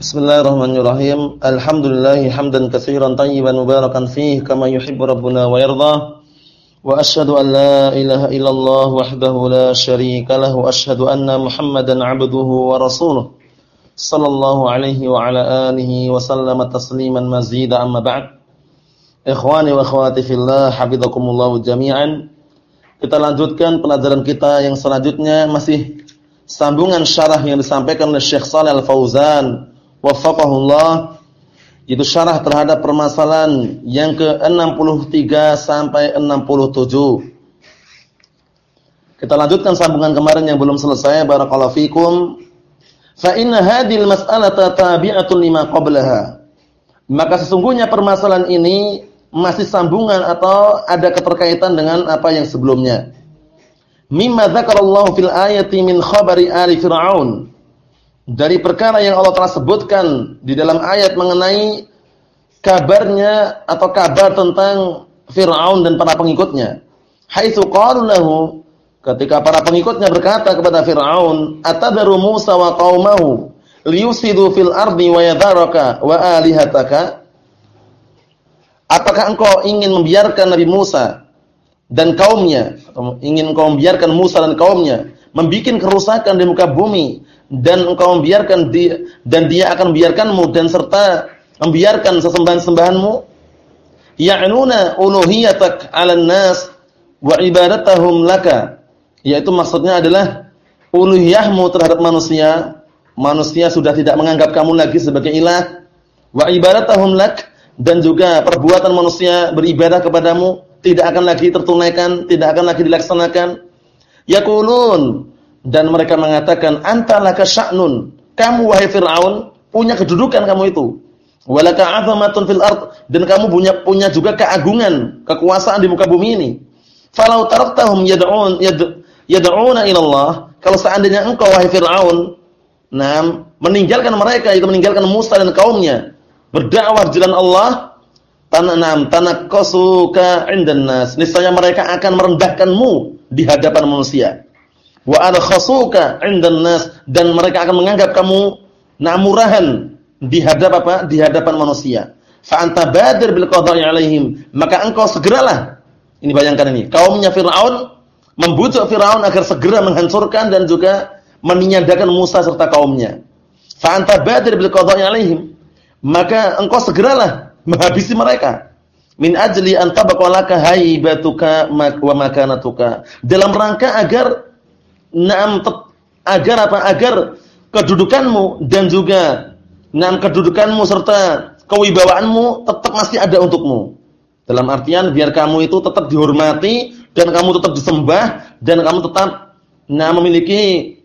Bismillahirrahmanirrahim. Alhamdulillah hamdan katsiran tayyiban mubarakan fihi kama yuhibbu rabbuna wa yarda. Wa asyhadu an la ilaha illallah wahdahu la syarika lahu wa asyhadu anna Muhammadan 'abduhu wa rasuluh. Sallallahu alaihi wa ala alihi wa sallama tasliman mazida amma ba'd. Ikhwani wa akhwati fillah, hafizakumullah jami'an. Kita lanjutkan pelajaran kita yang selanjutnya masih sambungan syarah yang disampaikan oleh Syekh Shalal Al-Fauzan wafaqahullah itu syarah terhadap permasalahan yang ke-63 sampai 67. Kita lanjutkan sambungan kemarin yang belum selesai barakallahu fikum. Fa inna hadhil mas'alata tabi'atun lima qablaha. Maka sesungguhnya permasalahan ini masih sambungan atau ada keterkaitan dengan apa yang sebelumnya mimma dzakarallahu fil ayati min khabari ali fir'aun dari perkara yang Allah telah sebutkan di dalam ayat mengenai kabarnya atau kabar tentang Fir'aun dan para pengikutnya. Haitsu qalu ketika para pengikutnya berkata kepada Fir'aun, "Atadaru Musa wa qaumahu liyusidu fil ardi wa yadharaka wa alihataka?" Apakah engkau ingin membiarkan Nabi Musa dan kaumnya atau ingin engkau membiarkan Musa dan kaumnya membuat kerusakan di muka bumi. Dan engkau membiarkan dia dan dia akan membiarkanmu dan serta membiarkan sesembahan-sembahanmu. Ya'nuna uluhiyatak 'alan nas wa ibadatahum laka. Yaitu maksudnya adalah uluhiyahmu terhadap manusia. Manusia sudah tidak menganggap kamu lagi sebagai ilah. Wa ibadatahum lak. Dan juga perbuatan manusia beribadah kepadamu tidak akan lagi tertunaikan, tidak akan lagi dilaksanakan. Yaqulun dan mereka mengatakan anta laka sya'nun. Kamu wahai Firaun punya kedudukan kamu itu. Walaka 'azamatun fil ard dan kamu punya punya juga keagungan, kekuasaan di muka bumi ini. Falau taraktahum yad'un yad'una ila kalau seandainya engkau wahai Firaun, nam meninggalkan mereka itu meninggalkan Musa dan kaumnya, berdakwah jalan Allah, tanam tanakasuka 'indan nas niscaya mereka akan merendahkanmu di hadapan manusia. Wa adkhasuka 'indan nas dan mereka akan menganggap kamu namurahan di hadap apa? Di hadapan manusia. Fa anta badir bil qada'i 'alaihim maka engkau segeralah. Ini bayangkan ini. Kaumnya Firaun membujuk Firaun agar segera menghancurkan dan juga meniadakan Musa serta kaumnya. Fa anta badir bil qada'i 'alaihim maka engkau segeralah menghabisi mereka min ajli an tabaqalaka haibatuka wa makanatuka. Dalam rangka agar na'am agar apa? Agar kedudukanmu dan juga na'am kedudukanmu serta kewibawaanmu tetap masih ada untukmu. Dalam artian biar kamu itu tetap dihormati dan kamu tetap disembah dan kamu tetap nah memiliki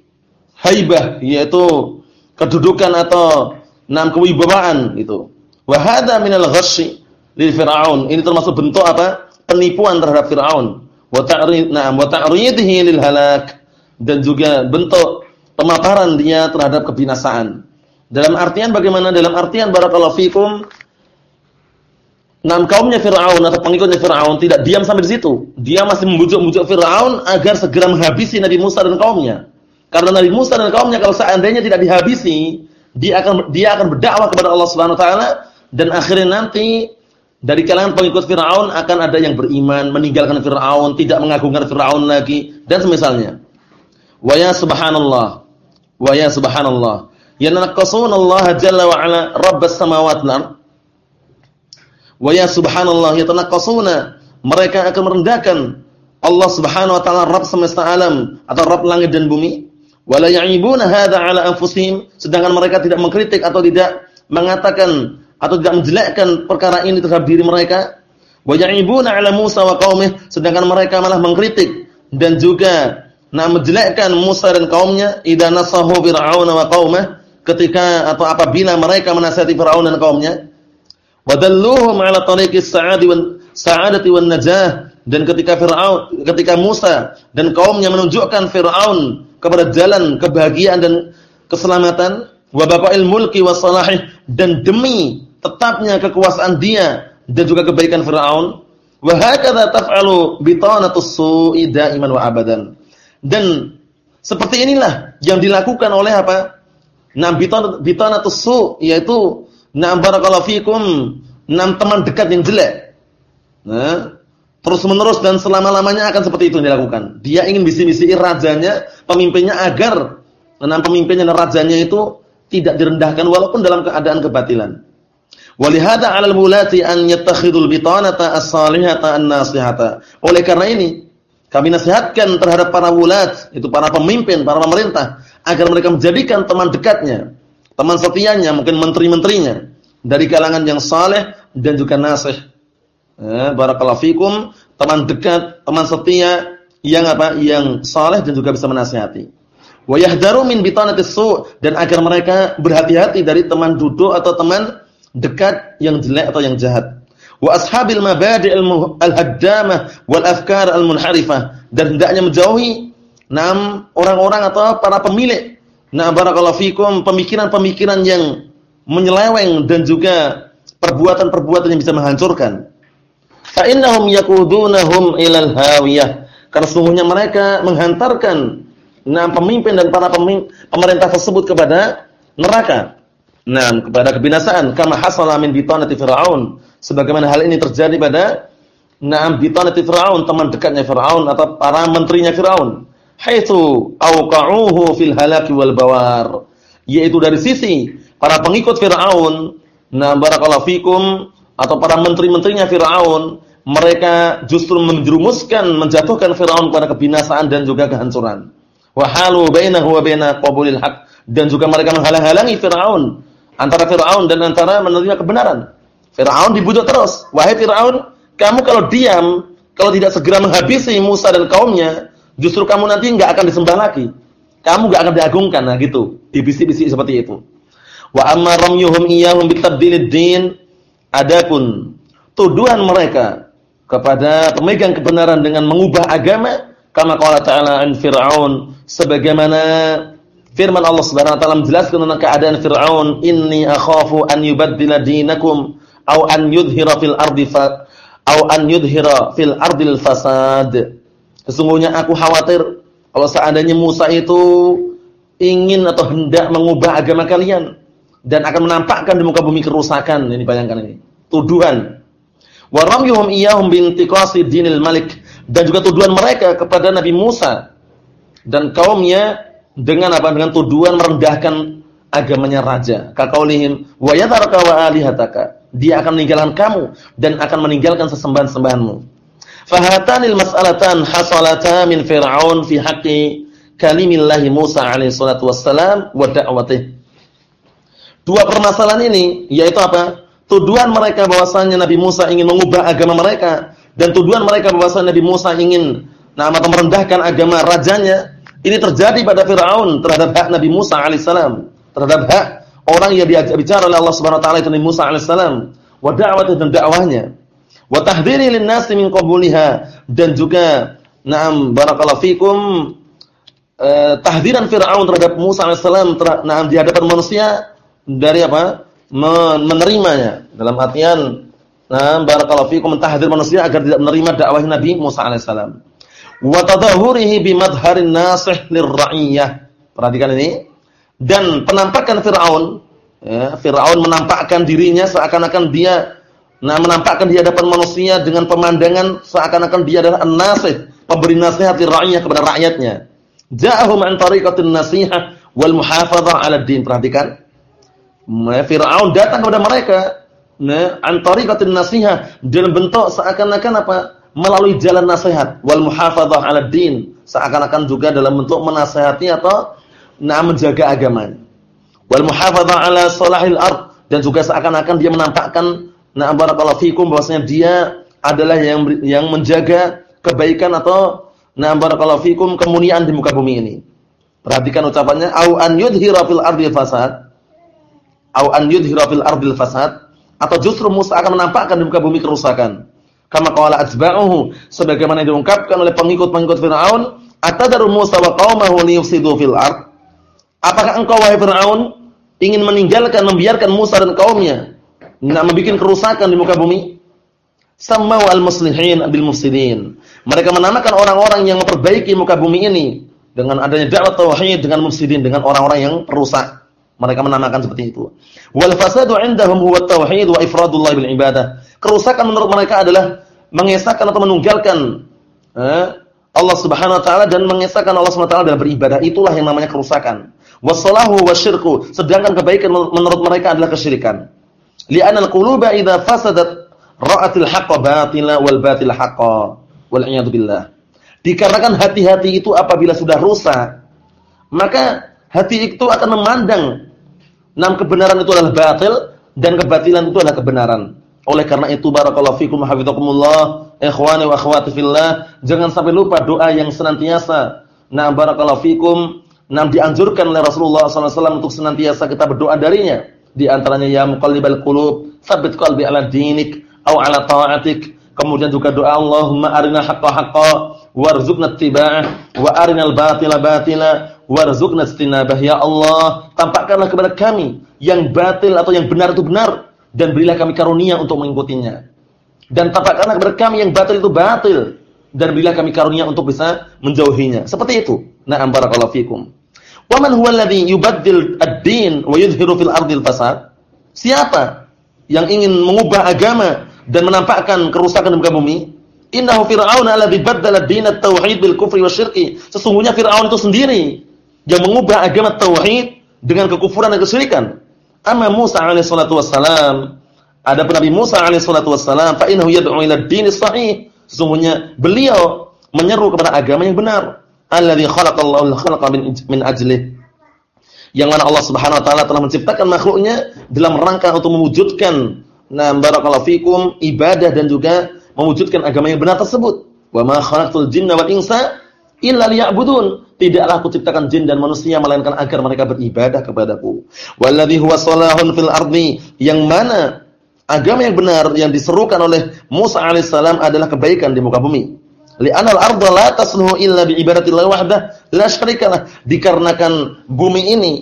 haibah yaitu kedudukan atau nam kewibawaan itu. Wa hadza minal ghasyi lil fir'aun. Ini termasuk bentuk apa? Penipuan terhadap Firaun. Wa ta'rid na'am wa lil halak dan juga bentuk pemaparan dia terhadap kebinasaan. Dalam artian bagaimana? Dalam artian barakallahu fikum Nam kaumnya Fir'aun atau pengikutnya Fir'aun tidak diam sampai di situ. Dia masih membujuk-bujuk Fir'aun agar segera menghabisi Nabi Musa dan kaumnya. Karena Nabi Musa dan kaumnya kalau seandainya tidak dihabisi, dia akan dia akan berdakwah kepada Allah Subhanahu wa taala dan akhirnya nanti dari kalangan pengikut Firaun akan ada yang beriman, meninggalkan Firaun, tidak mengagungkan Firaun lagi dan semisalnya. Wa ya subhanallah. Wa ya subhanallah. Yanaqasunallah jalla wa ala rabbas samawati wal. Wa ya subhanallah yatanaqasuna. Mereka akan merendahkan Allah Subhanahu wa taala Rabb semesta alam atau Rabb langit dan bumi. Wala ya'ibuna hadza ala anfusihim sedangkan mereka tidak mengkritik atau tidak mengatakan atau tidak menjelekkan perkara ini terhadap diri mereka. Wa ya'ibuna 'ala Musa wa qaumih sedangkan mereka malah mengkritik dan juga nah menjelekkan Musa dan kaumnya idza nasahu fir'auna wa qaumih ketika atau apabila mereka menasihati Firaun dan kaumnya. Wa dalluhum 'ala tariqis sa'adi wan sa'adati wan najah dan ketika Firaun ketika Musa dan kaumnya menunjukkan Firaun kepada jalan kebahagiaan dan keselamatan wa baqa'il mulki wasalahih dan demi tetapnya kekuasaan dia dan juga kebaikan Firaun. Wa hakadha taf'alu bitanatus su'i da'iman wa abadan. Dan seperti inilah yang dilakukan oleh apa? Nah, bitanatus su yaitu nah barakallahu fikum, enam teman dekat yang jelek. Nah, terus menerus dan selama-lamanya akan seperti itu yang dilakukan. Dia ingin bisi-bisi rajanya, pemimpinnya agar enam pemimpinnya dan rajanya itu tidak direndahkan walaupun dalam keadaan kebatilan. Walihada 'alal mulati an yattakhidul bitanata as-salihata an-nasihata. Oleh karena ini, kami nasihatkan terhadap para wulat, itu para pemimpin, para pemerintah, agar mereka menjadikan teman dekatnya, teman setianya, mungkin menteri-menterinya dari kalangan yang saleh dan juga nasih. Eh, barakallahu fikum, teman dekat, teman setia yang apa? Yang saleh dan juga bisa menasihati. Wa yahdaru min bitanatis su' dan agar mereka berhati-hati dari teman duduk atau teman dekat yang jelek atau yang jahat. Wa ashabil mabadi' al-haddamah wal afkar al-munharifah dan hendaknya menjauhi enam orang-orang atau para pemilik nah barakallahu fikum pemikiran-pemikiran yang menyeleweng dan juga perbuatan-perbuatan yang bisa menghancurkan. Fa innahum yaqudunahum ilal hawiyah. Karena sesungguhnya mereka menghantarkan enam pemimpin dan para pemerintah tersebut kepada neraka. Nah, kepada kebinasaan kama hasala min bitanati fir'aun. Sebagaimana hal ini terjadi pada na'am bitanati fir'aun, teman dekatnya Firaun atau para menterinya Firaun. Haitsu awqa'uhu fil halaki wal bawar. Yaitu dari sisi para pengikut Firaun, nah barakallahu fikum atau para menteri-menterinya Firaun, mereka justru menjerumuskan, menjatuhkan Firaun pada kebinasaan dan juga kehancuran. Wa halu bainahu wa baina qabulil haq dan juga mereka menghalang-halangi Firaun antara Firaun dan antara menerima kebenaran. Firaun dibujuk terus, "Wahai Firaun, kamu kalau diam, kalau tidak segera menghabisi Musa dan kaumnya, justru kamu nanti enggak akan disembah lagi. Kamu enggak akan diagungkan." Nah gitu, dibisik-bisik seperti itu. Wa amma ramyuhum iyyahum bitabdilid din, adapun tuduhan mereka kepada pemegang kebenaran dengan mengubah agama, kama qala ta'ala an Fir'aun, sebagaimana Firman Allah Subhanahu wa taala menjelaskan tentang keadaan Firaun, "Inni akhafu an yubaddila dinakum aw an yudhira fil ardi fa aw an yudhira fil ardil fasad." Sesungguhnya aku khawatir kalau seandainya Musa itu ingin atau hendak mengubah agama kalian dan akan menampakkan di muka bumi kerusakan. Ini bayangkan ini. Tuduhan. Wa ramyuhum iyyahum bintiqasi dinil malik dan juga tuduhan mereka kepada Nabi Musa dan kaumnya dengan apa? Dengan tuduhan merendahkan agamanya raja. Kaqaulihim wa yadharaka wa alihataka. Dia akan meninggalkan kamu dan akan meninggalkan sesembahan-sembahanmu. Fahatanil mas'alatan hasalata min Fir'aun fi haqqi kalimillahi Musa alaihi salatu wassalam wa da'watih. Dua permasalahan ini yaitu apa? Tuduhan mereka bahwasanya Nabi Musa ingin mengubah agama mereka dan tuduhan mereka bahwasanya Nabi Musa ingin atau merendahkan agama rajanya ini terjadi pada Firaun terhadap hak Nabi Musa alaihissalam, terhadap hak orang yang diajak bicara oleh Allah Subhanahu wa taala itu Nabi Musa alaihissalam, wa dan dakwahnya. Wa tahdhiri lin-nasi min qabuliha dan juga na'am barakallahu fikum eh, tahdiran Firaun terhadap Musa alaihissalam na'am di hadapan manusia dari apa? menerimanya. Dalam artian na'am barakallahu fikum mentahdir manusia agar tidak menerima dakwah Nabi Musa alaihissalam wa tadahhurihi bimadharin nasih lirra'iyah. Perhatikan ini. Dan penampakan Firaun, ya, Firaun menampakkan dirinya seakan-akan dia nah menampakkan di hadapan manusia dengan pemandangan seakan-akan dia adalah an-nasih, pemberi nasihat lirra'iyah kepada rakyatnya. Ja'ahum an tariqatin nasihah wal muhafadzah 'ala din. Perhatikan. Firaun datang kepada mereka nah an tariqatin nasihah dalam bentuk seakan-akan apa? Melalui jalan nasihat wal muhafadzah 'ala din seakan-akan juga dalam bentuk menasihati atau nah menjaga agama. Wal muhafadzah 'ala salahil ard dan juga seakan-akan dia menampakkan nah barakallahu fikum bahwasanya dia adalah yang yang menjaga kebaikan atau nah barakallahu fikum kemuliaan di muka bumi ini. Perhatikan ucapannya au an yudhira fil ardi fasad. Au an yudhira fil ardi fasad atau justru Musa akan menampakkan di muka bumi kerusakan. Kama qala atba'uhu sebagaimana diungkapkan oleh pengikut-pengikut Firaun, atadaru Musa wa qaumahu liyufsidu fil ard? Apakah engkau wahai Firaun ingin meninggalkan membiarkan Musa dan kaumnya nak membuat kerusakan di muka bumi? Sammau al-muslihin bil mufsidin. Mereka menamakan orang-orang yang memperbaiki muka bumi ini dengan adanya dakwah tauhid dengan mufsidin dengan orang-orang yang perusak. Mereka menamakan seperti itu. Wal fasadu 'indahum huwa tauhid wa ifradullah bil ibadah. Kerusakan menurut mereka adalah mengesahkan atau menunggalkan eh, Allah Subhanahu wa taala dan mengesahkan Allah Subhanahu wa taala dalam beribadah. Itulah yang namanya kerusakan. Wassalahu wasyirku. Sedangkan kebaikan menurut mereka adalah kesyirikan. Li'anna al-quluba idza fasadat ra'atil haqqo batila wal batil haqqo. Wal billah. Dikarenakan hati-hati itu apabila sudah rusak, maka hati itu akan memandang nam kebenaran itu adalah batil dan kebatilan itu adalah kebenaran. Oleh karena itu barakallahu fikum hafizakumullah, ikhwani wa akhwati fillah, jangan sampai lupa doa yang senantiasa nah barakallahu fikum nah dianjurkan oleh Rasulullah SAW untuk senantiasa kita berdoa darinya. Di antaranya ya muqallibal qulub, tsabbit qalbi ala dinik au ala ta'atik. Kemudian juga doa Allahumma arina haqqa haqqa warzuqna ittiba'ah wa arinal batila batila warzuqna istinabah ya Allah tampakkanlah kepada kami yang batil atau yang benar itu benar dan berilah kami karunia untuk mengikutinya. Dan tampakkanlah kepada kami yang batil itu batil. Dan berilah kami karunia untuk bisa menjauhinya. Seperti itu. Na'am barakallahu fikum. Wa man huwa alladhi yubaddil ad-din wa yudhiru fil ardil fasad? Siapa yang ingin mengubah agama dan menampakkan kerusakan di muka bumi? Innahu Fir'aun alladzi baddala din at-tauhid bil kufri wasyirki. Sesungguhnya Firaun itu sendiri yang mengubah agama tauhid dengan kekufuran dan kesyirikan. Amma Musa alaihi salatu wassalam, ada Nabi Musa alaihi salatu wassalam, fa innahu yad'u ila ad-din sahih. Sesungguhnya beliau menyeru kepada agama yang benar. Alladzi khalaqallahu al-khalaqa min ajlih. Yang mana Allah Subhanahu wa taala telah menciptakan makhluknya dalam rangka untuk mewujudkan nah barakallahu fikum ibadah dan juga mewujudkan agama yang benar tersebut. Wa ma khalaqtul jinna wal insa illa liya'budun. Tidaklah aku ciptakan jin dan manusia melainkan agar mereka beribadah kepadaku. Walladhi huwa salahun fil ardi yang mana agama yang benar yang diserukan oleh Musa alaihissalam adalah kebaikan di muka bumi. Li'anal arda la tasluhu illa bi ibadatillah wahdah la syarikalah. Dikarenakan bumi ini,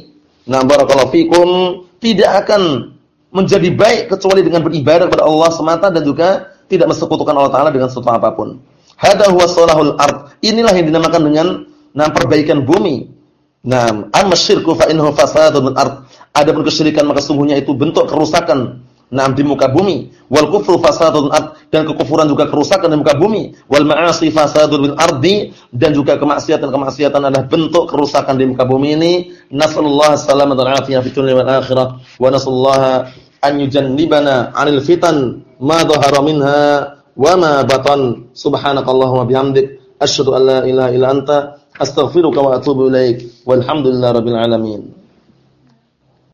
nah barakallahu fikum, tidak akan menjadi baik kecuali dengan beribadah kepada Allah semata dan juga tidak mensekutukan Allah taala dengan sesuatu apa pun. Hada huwa salahul ard. Inilah yang dinamakan dengan nam perbaikan bumi. Nam, amma syirku fa innahu fasadun ard. Adapun kesyirikan maka sungguhnya itu bentuk kerusakan nam di muka bumi. Wal kufru fasadun ard dan kekufuran juga kerusakan di muka bumi. Wal ma'asi fasadun bil ardi dan juga kemaksiatan-kemaksiatan adalah bentuk kerusakan di muka bumi ini. Nasallallahu salamatan wal afiyah fid dunya wal akhirah wa nasallaha an yujannibana 'anil fitan ma dhahara minha wa ma batan subhanakallahumma bihamdik asyhadu an la ilaha illa anta astaghfiruka wa atubu ilaik walhamdulillahi rabbil alamin